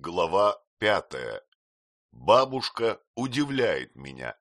Глава пятая. Бабушка удивляет меня.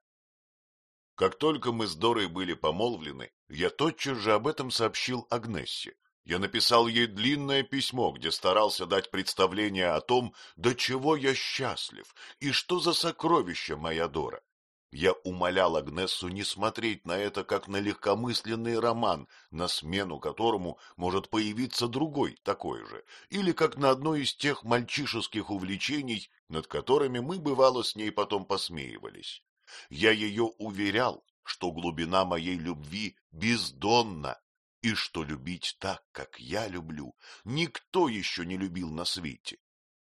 Как только мы с Дорой были помолвлены, я тотчас же об этом сообщил Агнессе. Я написал ей длинное письмо, где старался дать представление о том, до чего я счастлив и что за сокровище моя Дора. Я умолял Агнессу не смотреть на это, как на легкомысленный роман, на смену которому может появиться другой, такой же, или как на одно из тех мальчишеских увлечений, над которыми мы, бывало, с ней потом посмеивались. Я ее уверял, что глубина моей любви бездонна, и что любить так, как я люблю, никто еще не любил на свете.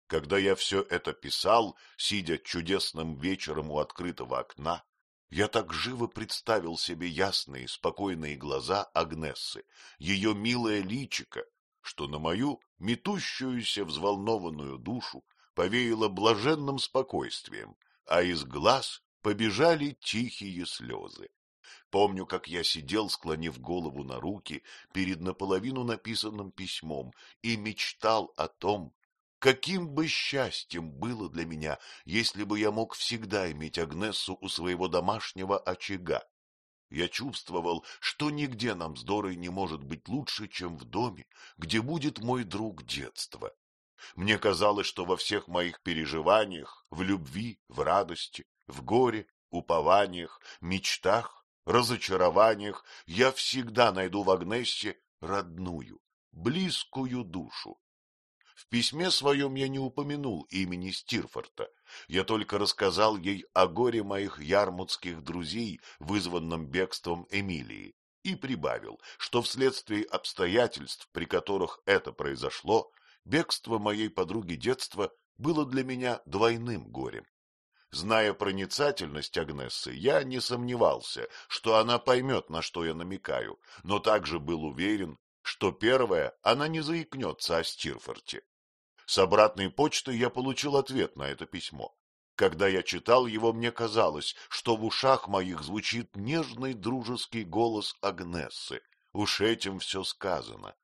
Когда я все это писал, сидя чудесным вечером у открытого окна, я так живо представил себе ясные, спокойные глаза Агнессы, ее милое личико, что на мою метущуюся взволнованную душу повеяло блаженным спокойствием, а из глаз побежали тихие слезы. Помню, как я сидел, склонив голову на руки перед наполовину написанным письмом и мечтал о том, Каким бы счастьем было для меня, если бы я мог всегда иметь Агнессу у своего домашнего очага. Я чувствовал, что нигде нам с Дорой не может быть лучше, чем в доме, где будет мой друг детства. Мне казалось, что во всех моих переживаниях, в любви, в радости, в горе, упованиях, мечтах, разочарованиях я всегда найду в Агнессе родную, близкую душу. В письме своем я не упомянул имени Стирфорта. Я только рассказал ей о горе моих ярмутских друзей, вызванном бегством Эмилии, и прибавил, что вследствие обстоятельств, при которых это произошло, бегство моей подруги детства было для меня двойным горем. Зная проницательность Агнессы, я не сомневался, что она поймет, на что я намекаю, но также был уверен, что первое, она не заикнется о Стирфорте. С обратной почты я получил ответ на это письмо. Когда я читал его, мне казалось, что в ушах моих звучит нежный дружеский голос Агнессы. Уж этим все сказано.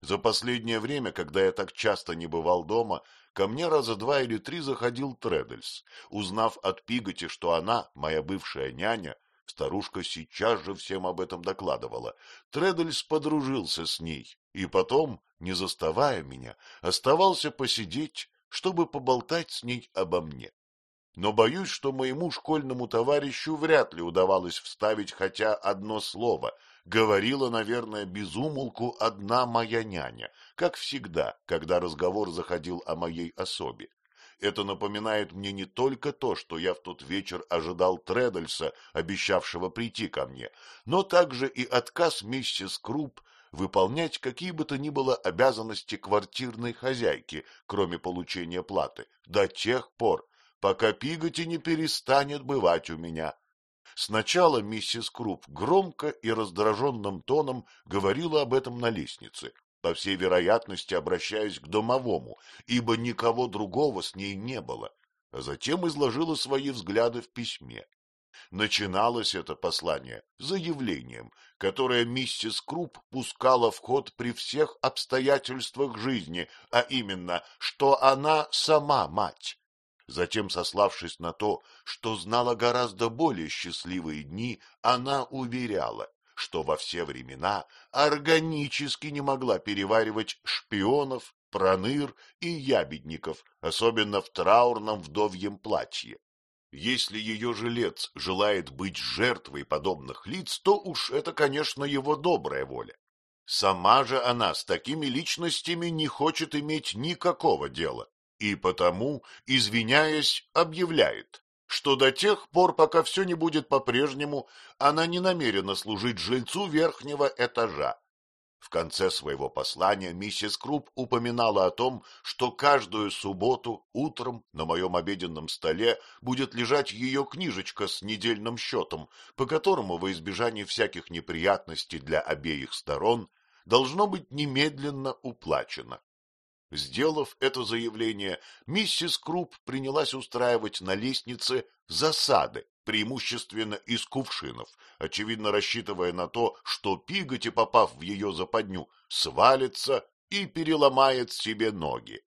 За последнее время, когда я так часто не бывал дома, ко мне раза два или три заходил Тредельс. Узнав от Пиготи, что она, моя бывшая няня, Старушка сейчас же всем об этом докладывала. Тредельс подружился с ней, и потом, не заставая меня, оставался посидеть, чтобы поболтать с ней обо мне. Но боюсь, что моему школьному товарищу вряд ли удавалось вставить хотя одно слово. Говорила, наверное, безумолку одна моя няня, как всегда, когда разговор заходил о моей особе. Это напоминает мне не только то, что я в тот вечер ожидал Тредальса, обещавшего прийти ко мне, но также и отказ миссис Круп выполнять какие бы то ни было обязанности квартирной хозяйки, кроме получения платы, до тех пор, пока Пиготи не перестанет бывать у меня. Сначала миссис Круп громко и раздраженным тоном говорила об этом на лестнице, по всей вероятности обращаясь к домовому, ибо никого другого с ней не было, а затем изложила свои взгляды в письме. Начиналось это послание заявлением, которое миссис Круп пускала в ход при всех обстоятельствах жизни, а именно, что она сама мать. Затем, сославшись на то, что знала гораздо более счастливые дни, она уверяла, что во все времена органически не могла переваривать шпионов, проныр и ябедников, особенно в траурном вдовьем платье. Если ее жилец желает быть жертвой подобных лиц, то уж это, конечно, его добрая воля. Сама же она с такими личностями не хочет иметь никакого дела, и потому, извиняясь, объявляет, что до тех пор, пока все не будет по-прежнему, она не намерена служить жильцу верхнего этажа. В конце своего послания миссис Круп упоминала о том, что каждую субботу утром на моем обеденном столе будет лежать ее книжечка с недельным счетом, по которому во избежание всяких неприятностей для обеих сторон должно быть немедленно уплачено. Сделав это заявление, миссис Круп принялась устраивать на лестнице засады, преимущественно из кувшинов, очевидно рассчитывая на то, что Пиготи, попав в ее западню, свалится и переломает себе ноги.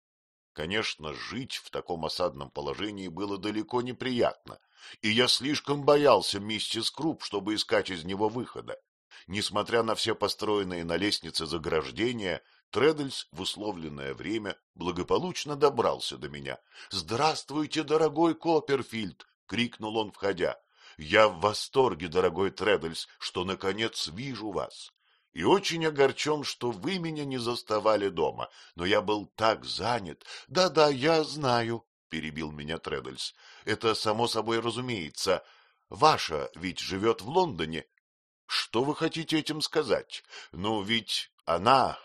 Конечно, жить в таком осадном положении было далеко неприятно, и я слишком боялся миссис Круп, чтобы искать из него выхода. Несмотря на все построенные на лестнице заграждения, Тредельс в условленное время благополучно добрался до меня. — Здравствуйте, дорогой Копперфильд! — крикнул он, входя. — Я в восторге, дорогой Тредельс, что, наконец, вижу вас. И очень огорчен, что вы меня не заставали дома, но я был так занят. Да — Да-да, я знаю, — перебил меня Тредельс. — Это само собой разумеется. Ваша ведь живет в Лондоне. Что вы хотите этим сказать? Ну, ведь она,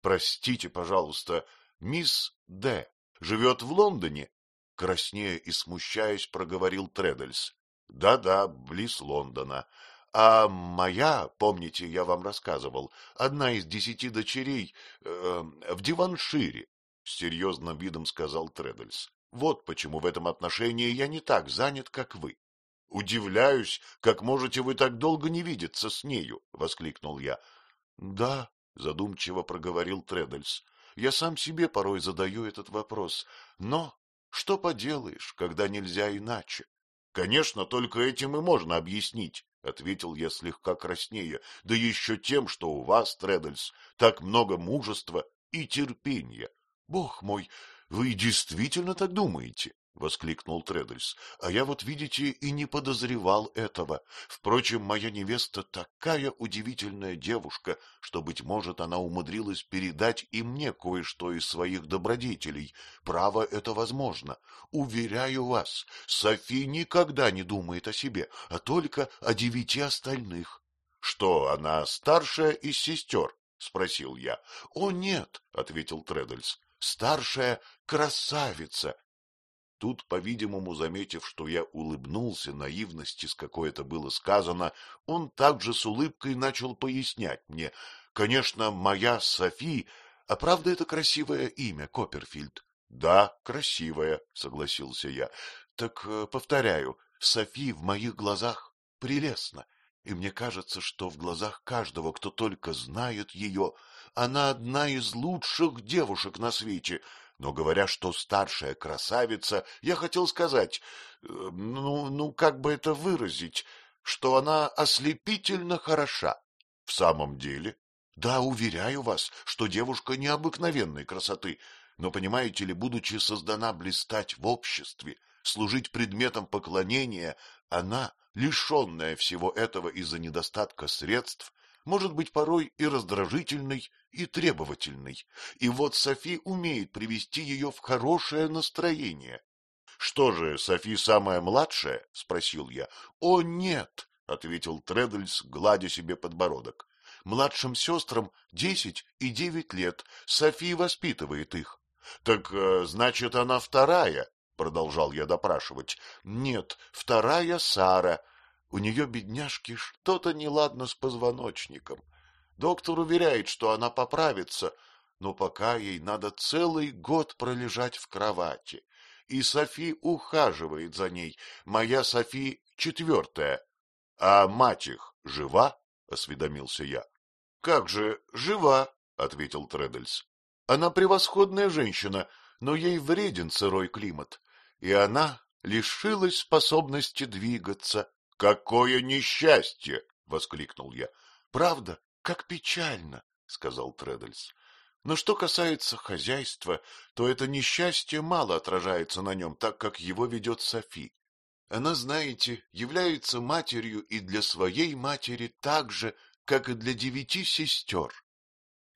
простите, пожалуйста, мисс Д. живет в Лондоне? Краснея и смущаясь, проговорил Тредельс. Да-да, близ Лондона. А моя, помните, я вам рассказывал, одна из десяти дочерей э, в Диваншире, — серьезным видом сказал Тредельс. Вот почему в этом отношении я не так занят, как вы. — Удивляюсь, как можете вы так долго не видеться с нею, — воскликнул я. — Да, — задумчиво проговорил Тредельс, — я сам себе порой задаю этот вопрос. Но что поделаешь, когда нельзя иначе? — Конечно, только этим и можно объяснить, — ответил я слегка краснея, — да еще тем, что у вас, Тредельс, так много мужества и терпения. Бог мой, вы действительно так думаете? — воскликнул Тредельс. — А я вот, видите, и не подозревал этого. Впрочем, моя невеста такая удивительная девушка, что, быть может, она умудрилась передать и мне кое-что из своих добродетелей. Право, это возможно. Уверяю вас, Софи никогда не думает о себе, а только о девяти остальных. — Что, она старшая из сестер? — спросил я. — О, нет, — ответил Тредельс. — Старшая красавица, Тут, по-видимому, заметив, что я улыбнулся наивности, с какой это было сказано, он также с улыбкой начал пояснять мне. Конечно, моя Софи, а правда это красивое имя, Копперфильд? Да, красивое, согласился я. Так, э, повторяю, Софи в моих глазах прелестна, и мне кажется, что в глазах каждого, кто только знает ее, она одна из лучших девушек на свете — но говоря, что старшая красавица, я хотел сказать, э, ну, ну, как бы это выразить, что она ослепительно хороша. В самом деле? Да, уверяю вас, что девушка необыкновенной красоты, но, понимаете ли, будучи создана блистать в обществе, служить предметом поклонения, она, лишенная всего этого из-за недостатка средств, может быть порой и раздражительной, и требовательной. И вот Софи умеет привести ее в хорошее настроение. — Что же, Софи самая младшая? — спросил я. — О, нет! — ответил Тредельс, гладя себе подбородок. — Младшим сестрам десять и девять лет. Софи воспитывает их. — Так, э, значит, она вторая? — продолжал я допрашивать. — Нет, вторая Сара, у нее, бедняжки, что-то неладно с позвоночником. Доктор уверяет, что она поправится, но пока ей надо целый год пролежать в кровати. И Софи ухаживает за ней. Моя Софи четвертая. — А мать их жива? — осведомился я. — Как же, жива, — ответил Тредельс. — Она превосходная женщина, но ей вреден сырой климат, и она лишилась способности двигаться. Какое несчастье! — воскликнул я. — Правда, как печально, — сказал Тредельс. Но что касается хозяйства, то это несчастье мало отражается на нем, так как его ведет Софи. Она, знаете, является матерью и для своей матери так же, как и для девяти сестер.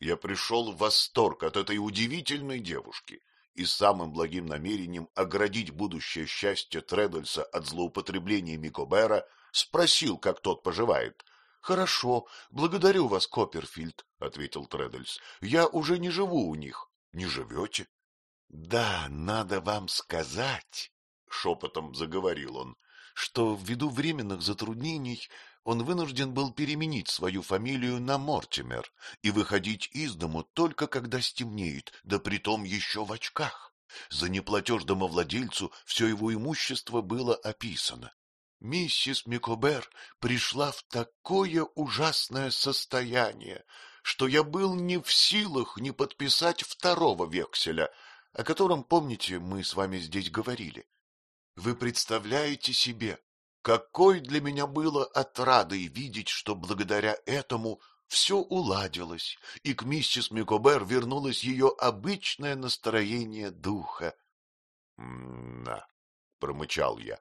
Я пришел в восторг от этой удивительной девушки и самым благим намерением оградить будущее счастье Тредельса от злоупотребления Микобера спросил, как тот поживает. — Хорошо, благодарю вас, Копперфильд, — ответил Тредельс. — Я уже не живу у них. — Не живете? — Да, надо вам сказать, — шепотом заговорил он, — что ввиду временных затруднений он вынужден был переменить свою фамилию на Мортимер и выходить из дому только когда стемнеет, да притом еще в очках. За неплатеж домовладельцу все его имущество было описано. Миссис Микобер пришла в такое ужасное состояние, что я был не в силах не подписать второго векселя, о котором, помните, мы с вами здесь говорили. Вы представляете себе, какой для меня было отрадой видеть, что благодаря этому все уладилось, и к миссис Микобер вернулось ее обычное настроение духа. — Да, — промычал я.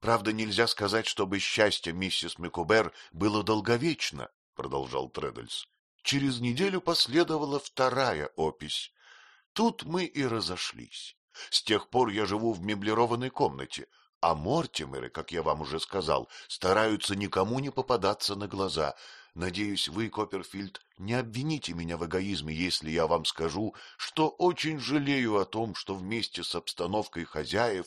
Правда, нельзя сказать, чтобы счастье миссис Микобер было долговечно, — продолжал Треддельс. Через неделю последовала вторая опись. Тут мы и разошлись. С тех пор я живу в меблированной комнате, а Мортимеры, как я вам уже сказал, стараются никому не попадаться на глаза. Надеюсь, вы, Копперфильд, не обвините меня в эгоизме, если я вам скажу, что очень жалею о том, что вместе с обстановкой хозяев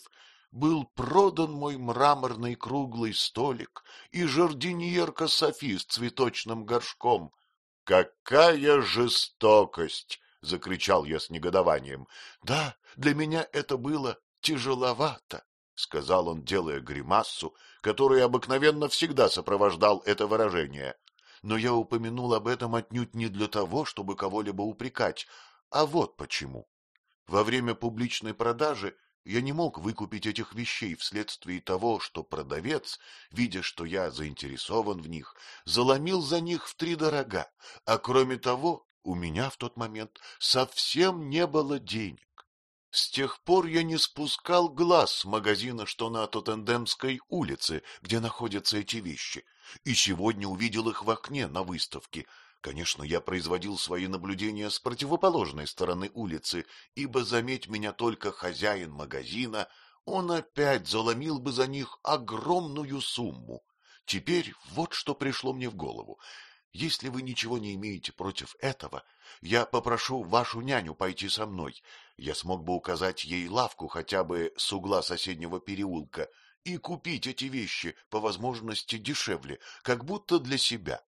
был продан мой мраморный круглый столик и жардиньерка Софи с цветочным горшком. — Какая жестокость! — закричал я с негодованием. — Да, для меня это было тяжеловато. — сказал он, делая гримассу, который обыкновенно всегда сопровождал это выражение. Но я упомянул об этом отнюдь не для того, чтобы кого-либо упрекать, а вот почему. Во время публичной продажи я не мог выкупить этих вещей вследствие того, что продавец, видя, что я заинтересован в них, заломил за них втридорога, а кроме того, у меня в тот момент совсем не было денег. С тех пор я не спускал глаз с магазина, что на Тоттендемской улице, где находятся эти вещи, и сегодня увидел их в окне на выставке. Конечно, я производил свои наблюдения с противоположной стороны улицы, ибо, заметь меня только хозяин магазина, он опять заломил бы за них огромную сумму. Теперь вот что пришло мне в голову. Если вы ничего не имеете против этого, я попрошу вашу няню пойти со мной. Я смог бы указать ей лавку хотя бы с угла соседнего переулка и купить эти вещи, по возможности, дешевле, как будто для себя.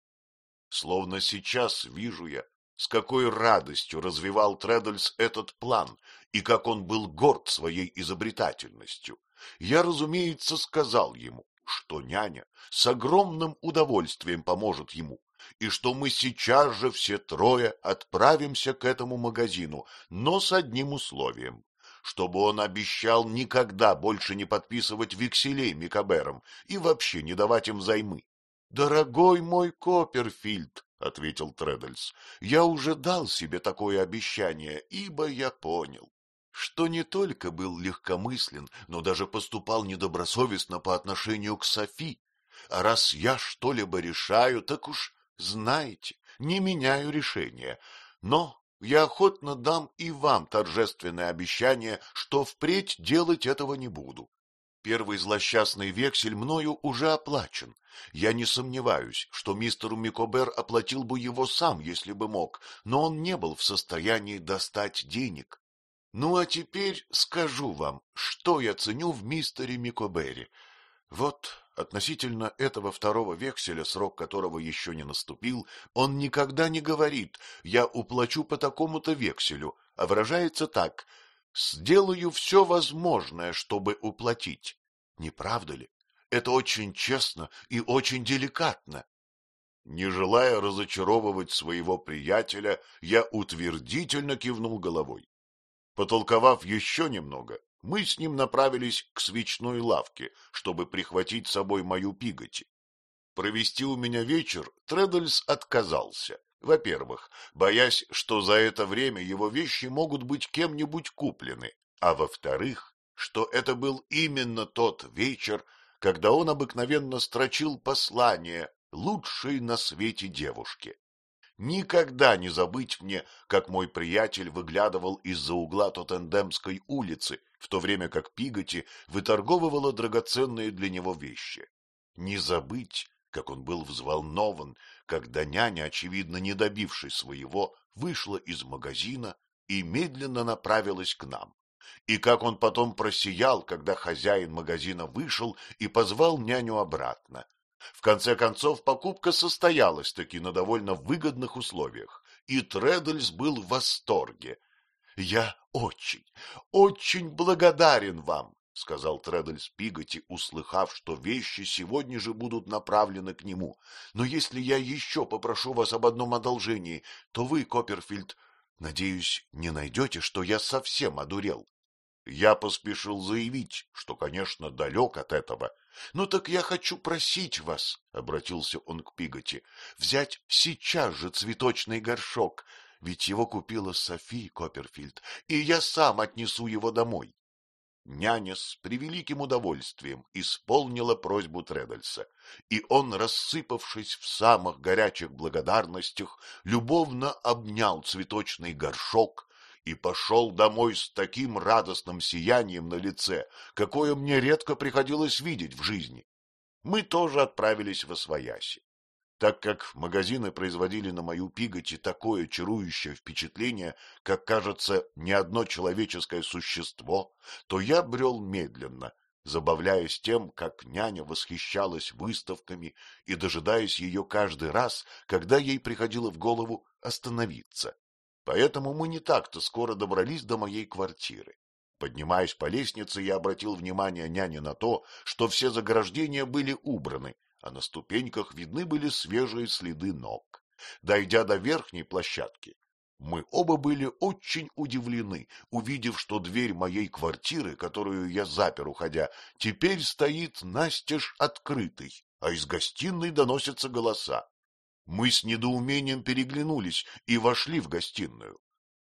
Словно сейчас вижу я, с какой радостью развивал Треддельс этот план и как он был горд своей изобретательностью. Я, разумеется, сказал ему, что няня с огромным удовольствием поможет ему, и что мы сейчас же все трое отправимся к этому магазину, но с одним условием чтобы он обещал никогда больше не подписывать векселей Микаберам и вообще не давать им займы. — Дорогой мой Копперфильд, — ответил Треддельс, — я уже дал себе такое обещание, ибо я понял, что не только был легкомыслен, но даже поступал недобросовестно по отношению к Софи. А раз я что-либо решаю, так уж знаете, не меняю решения. Но я охотно дам и вам торжественное обещание, что впредь делать этого не буду. Первый злосчастный вексель мною уже оплачен. Я не сомневаюсь, что мистеру Микобер оплатил бы его сам, если бы мог, но он не был в состоянии достать денег. Ну, а теперь скажу вам, что я ценю в мистере Микобере. Вот относительно этого второго векселя, срок которого еще не наступил, он никогда не говорит «я уплачу по такому-то векселю», а выражается так «сделаю все возможное, чтобы уплатить». Не правда ли? Это очень честно и очень деликатно. Не желая разочаровывать своего приятеля, я утвердительно кивнул головой. Потолковав еще немного, мы с ним направились к свечной лавке, чтобы прихватить с собой мою пиготи. Провести у меня вечер Треддельс отказался. Во-первых, боясь, что за это время его вещи могут быть кем-нибудь куплены, а во-вторых, что это был именно тот вечер, когда он обыкновенно строчил послание лучшей на свете девушке. Никогда не забыть мне, как мой приятель выглядывал из-за угла Тоттендемской улицы, в то время как Пиготи выторговывала драгоценные для него вещи. Не забыть, как он был взволнован, когда няня, очевидно не добившись своего, вышла из магазина и медленно направилась к нам. И как он потом просиял, когда хозяин магазина вышел и позвал няню обратно. В конце концов, покупка состоялась таки на довольно выгодных условиях, и Треддельс был в восторге. — Я очень, очень благодарен вам, — сказал Треддельс Пиготи, услыхав, что вещи сегодня же будут направлены к нему. — Но если я еще попрошу вас об одном одолжении, то вы, Копперфильд, Надеюсь, не найдете, что я совсем одурел. Я поспешил заявить, что, конечно, далек от этого. — Ну так я хочу просить вас, — обратился он к Пиготи, — взять сейчас же цветочный горшок, ведь его купила Софи Копперфильд, и я сам отнесу его домой. Няня с превеликим удовольствием исполнила просьбу Тредальса, и он, рассыпавшись в самых горячих благодарностях, любовно обнял цветочный горшок и пошел домой с таким радостным сиянием на лице, какое мне редко приходилось видеть в жизни. Мы тоже отправились в Освояси. Так как магазины производили на мою пиготи такое чарующее впечатление, как кажется не одно человеческое существо, то я брел медленно, забавляясь тем, как няня восхищалась выставками и дожидаясь ее каждый раз, когда ей приходило в голову остановиться. Поэтому мы не так-то скоро добрались до моей квартиры. Поднимаясь по лестнице, я обратил внимание няни на то, что все заграждения были убраны, а на ступеньках видны были свежие следы ног. Дойдя до верхней площадки, мы оба были очень удивлены, увидев, что дверь моей квартиры, которую я запер, уходя, теперь стоит настежь открытой, а из гостиной доносятся голоса. Мы с недоумением переглянулись и вошли в гостиную.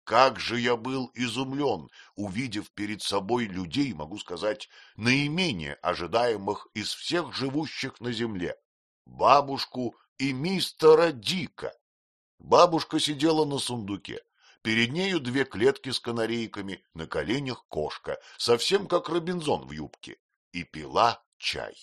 Как же я был изумлен, увидев перед собой людей, могу сказать, наименее ожидаемых из всех живущих на земле, бабушку и мистера Дика. Бабушка сидела на сундуке, перед нею две клетки с канарейками, на коленях кошка, совсем как Робинзон в юбке, и пила чай.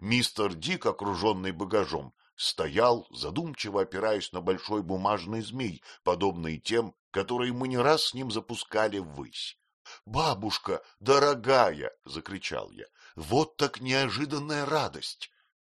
Мистер Дик, окруженный багажом, стоял, задумчиво опираясь на большой бумажный змей, подобный тем, которые мы не раз с ним запускали ввысь. — Бабушка, дорогая! — закричал я. — Вот так неожиданная радость!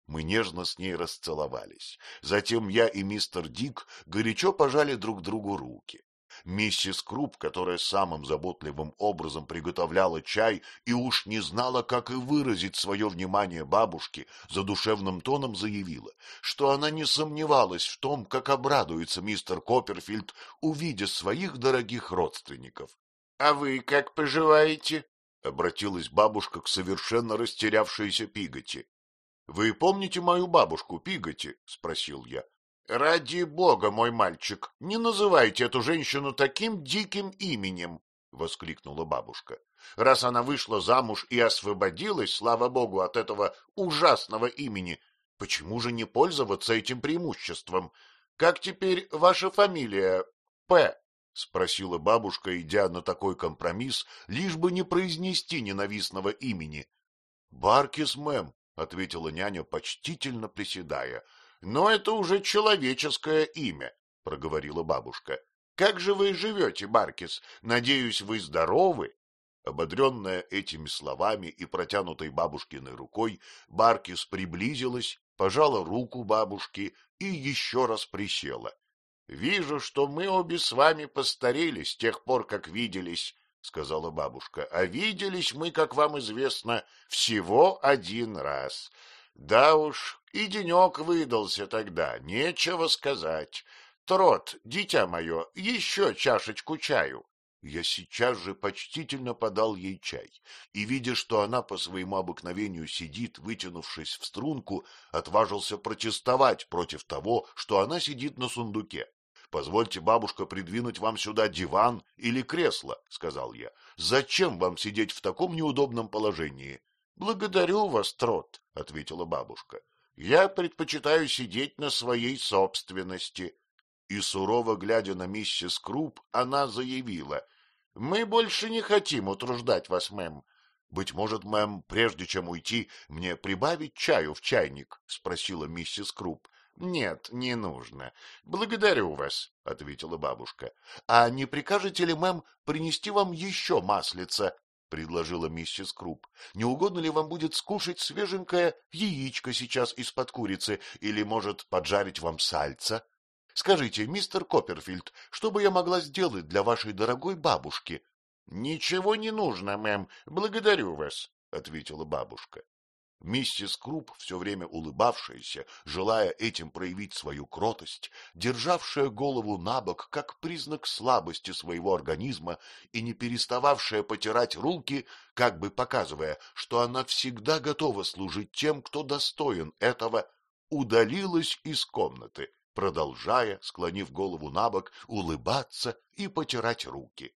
Мы нежно с ней расцеловались. Затем я и мистер Дик горячо пожали друг другу руки. Миссис Круп, которая самым заботливым образом приготовляла чай и уж не знала, как и выразить свое внимание бабушке, задушевным тоном заявила, что она не сомневалась в том, как обрадуется мистер Копперфильд, увидя своих дорогих родственников. — А вы как поживаете? — обратилась бабушка к совершенно растерявшейся Пиготи. — Вы помните мою бабушку Пиготи? — спросил я. — Ради бога, мой мальчик, не называйте эту женщину таким диким именем! — воскликнула бабушка. — Раз она вышла замуж и освободилась, слава богу, от этого ужасного имени, почему же не пользоваться этим преимуществом? Как теперь ваша фамилия? П. — спросила бабушка, идя на такой компромисс, лишь бы не произнести ненавистного имени. — Баркис, мэм, — ответила няня, почтительно приседая. — Но это уже человеческое имя, — проговорила бабушка. — Как же вы живете, Баркис? Надеюсь, вы здоровы? Ободренная этими словами и протянутой бабушкиной рукой, Баркис приблизилась, пожала руку бабушки и еще раз присела. — Вижу, что мы обе с вами постарели с тех пор, как виделись, — сказала бабушка. — А виделись мы, как вам известно, всего один раз. Да уж, и денек выдался тогда, нечего сказать. Трот, дитя мое, еще чашечку чаю. Я сейчас же почтительно подал ей чай, и, видя, что она по своему обыкновению сидит, вытянувшись в струнку, отважился протестовать против того, что она сидит на сундуке. — Позвольте, бабушка, придвинуть вам сюда диван или кресло, — сказал я. — Зачем вам сидеть в таком неудобном положении? — Благодарю вас, Трот, — ответила бабушка. — Я предпочитаю сидеть на своей собственности. И, сурово глядя на миссис Круп, она заявила. — Мы больше не хотим утруждать вас, мэм. — Быть может, мэм, прежде чем уйти, мне прибавить чаю в чайник? — спросила миссис Круп. — Нет, не нужно. Благодарю вас, — ответила бабушка. — А не прикажете ли, мэм, принести вам еще маслица? — предложила миссис Круп. — Не угодно ли вам будет скушать свеженькое яичко сейчас из-под курицы или, может, поджарить вам сальца? Скажите, мистер Копперфильд, что бы я могла сделать для вашей дорогой бабушки? — Ничего не нужно, мэм, благодарю вас, — ответила бабушка. Миссис Круп, все время улыбавшаяся, желая этим проявить свою кротость, державшая голову на бок как признак слабости своего организма и не перестававшая потирать руки, как бы показывая, что она всегда готова служить тем, кто достоин этого, удалилась из комнаты, продолжая, склонив голову на бок, улыбаться и потирать руки. —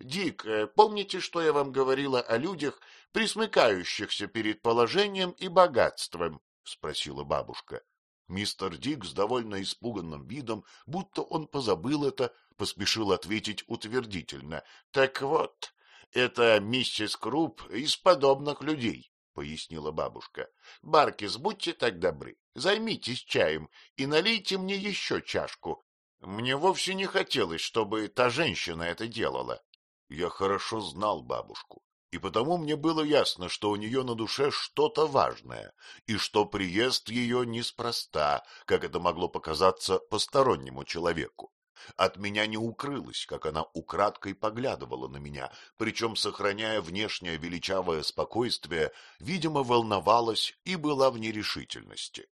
Дик, э, помните, что я вам говорила о людях, присмыкающихся перед положением и богатством? — спросила бабушка. Мистер Дик с довольно испуганным видом, будто он позабыл это, поспешил ответить утвердительно. — Так вот, это миссис Круп из подобных людей, — пояснила бабушка. — Баркис, будьте так добры, займитесь чаем и налейте мне еще чашку. Мне вовсе не хотелось, чтобы та женщина это делала. Я хорошо знал бабушку, и потому мне было ясно, что у нее на душе что-то важное, и что приезд ее неспроста, как это могло показаться постороннему человеку. От меня не укрылось, как она украдкой поглядывала на меня, причем, сохраняя внешнее величавое спокойствие, видимо, волновалась и была в нерешительности.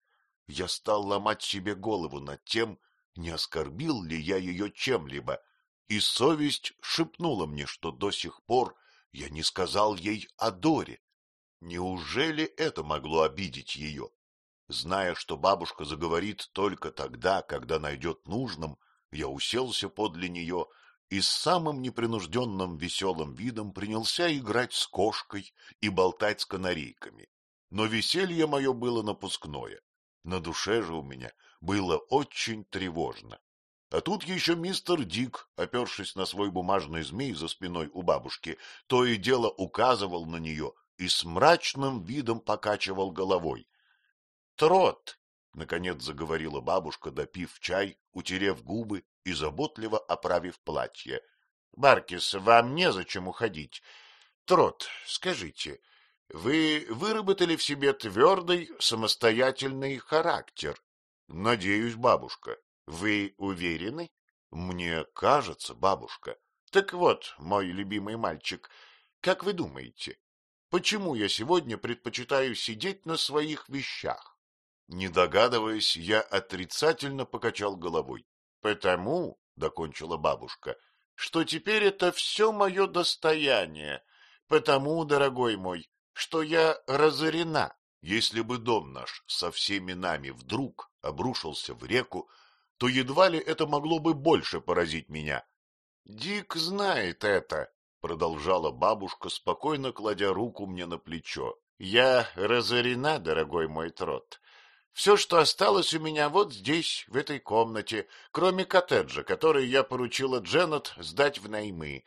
Я стал ломать себе голову над тем, не оскорбил ли я ее чем-либо, и совесть шепнула мне, что до сих пор я не сказал ей о Доре. Неужели это могло обидеть ее? Зная, что бабушка заговорит только тогда, когда найдет нужным, я уселся подле нее и с самым непринужденным веселым видом принялся играть с кошкой и болтать с канарейками. Но веселье мое было напускное. На душе же у меня было очень тревожно. А тут еще мистер Дик, опершись на свой бумажный змей за спиной у бабушки, то и дело указывал на нее и с мрачным видом покачивал головой. — Трот! — наконец заговорила бабушка, допив чай, утерев губы и заботливо оправив платье. — Баркис, вам незачем уходить. Трот, скажите, вы выработали в себе твердый самостоятельный характер? — Надеюсь, бабушка. Вы уверены? Мне кажется, бабушка. Так вот, мой любимый мальчик, как вы думаете, почему я сегодня предпочитаю сидеть на своих вещах? Не догадываясь, я отрицательно покачал головой. Потому, — докончила бабушка, — что теперь это все мое достояние. Потому, дорогой мой, что я разорена. Если бы дом наш со всеми нами вдруг обрушился в реку, то едва ли это могло бы больше поразить меня. — Дик знает это, — продолжала бабушка, спокойно кладя руку мне на плечо. — Я разорена, дорогой мой трот. Все, что осталось у меня вот здесь, в этой комнате, кроме коттеджа, который я поручила Дженнет сдать в наймы.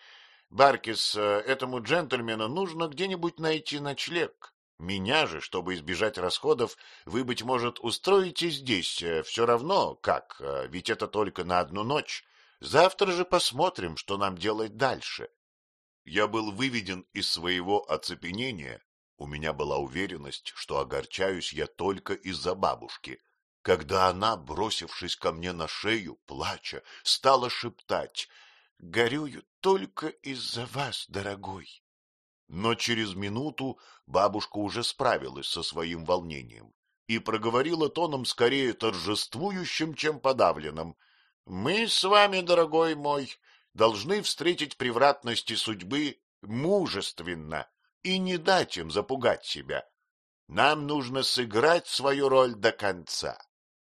Баркис, э, этому джентльмену нужно где-нибудь найти ночлег. Меня же, чтобы избежать расходов, вы, быть может, устроите здесь э, все равно, как, э, ведь это только на одну ночь. Завтра же посмотрим, что нам делать дальше. Я был выведен из своего оцепенения. У меня была уверенность, что огорчаюсь я только из-за бабушки. Когда она, бросившись ко мне на шею, плача, стала шептать «Горюю только из-за вас, дорогой». Но через минуту бабушка уже справилась со своим волнением и проговорила тоном скорее торжествующим, чем подавленным. — Мы с вами, дорогой мой, должны встретить превратности судьбы мужественно и не дать им запугать себя. Нам нужно сыграть свою роль до конца.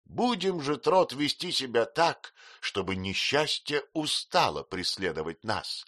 Будем же, Трот, вести себя так, чтобы несчастье устало преследовать нас.